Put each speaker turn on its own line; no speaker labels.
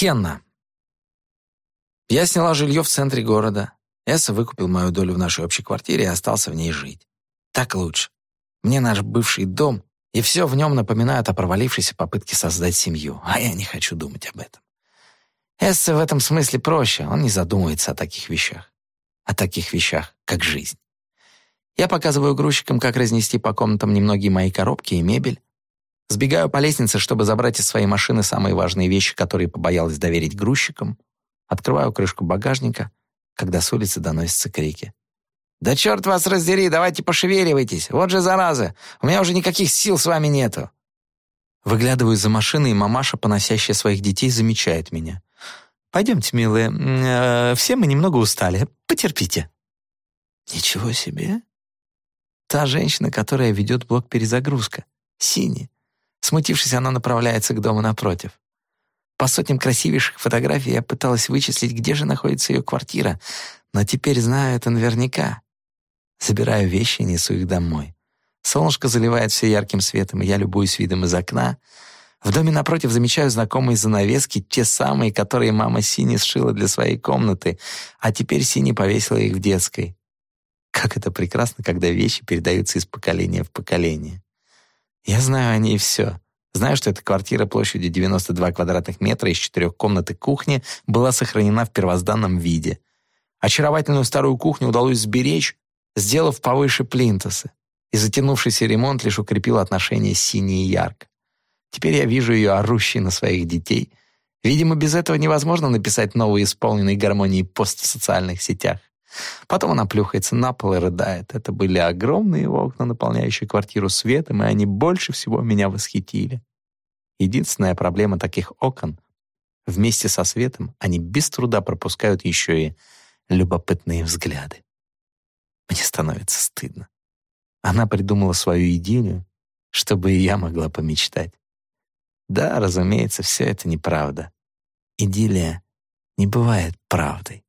Хенна. Я сняла жилье в центре города. Эсса выкупил мою долю в нашей общей квартире и остался в ней жить. Так лучше. Мне наш бывший дом и все в нем напоминает о провалившейся попытке создать семью, а я не хочу думать об этом. Эссе в этом смысле проще, он не задумывается о таких вещах. О таких вещах, как жизнь. Я показываю грузчикам, как разнести по комнатам немногие мои коробки и мебель. Сбегаю по лестнице, чтобы забрать из своей машины самые важные вещи, которые побоялась доверить грузчикам. Открываю крышку багажника, когда с улицы доносятся крики. «Да черт вас раздери, давайте пошевеливайтесь! Вот же зараза! У меня уже никаких сил с вами нету!» Выглядываю за машины, и мамаша, поносящая своих детей, замечает меня. «Пойдемте, милые, э, все мы немного устали. Потерпите». «Ничего себе!» Та женщина, которая ведет блок перезагрузка. Синий. Смутившись, она направляется к дому напротив. По сотням красивейших фотографий я пыталась вычислить, где же находится ее квартира, но теперь знаю это наверняка. Забираю вещи и несу их домой. Солнышко заливает все ярким светом, и я любуюсь видом из окна. В доме напротив замечаю знакомые занавески, те самые, которые мама Сини сшила для своей комнаты, а теперь Сини повесила их в детской. Как это прекрасно, когда вещи передаются из поколения в поколение. Я знаю о ней все. Знаю, что эта квартира площадью 92 квадратных метра из четырех комнат и кухни была сохранена в первозданном виде. Очаровательную старую кухню удалось сберечь, сделав повыше плинтуса, и затянувшийся ремонт лишь укрепил отношения с синей и ярко. Теперь я вижу ее орущей на своих детей. Видимо, без этого невозможно написать новый исполненный гармонии пост в социальных сетях. Потом она плюхается на пол и рыдает. Это были огромные окна, наполняющие квартиру светом, и они больше всего меня восхитили. Единственная проблема таких окон — вместе со светом они без труда пропускают еще и любопытные взгляды. Мне становится стыдно. Она придумала свою идиллию, чтобы и я могла помечтать. Да, разумеется, все это неправда. Идиллия не бывает правдой.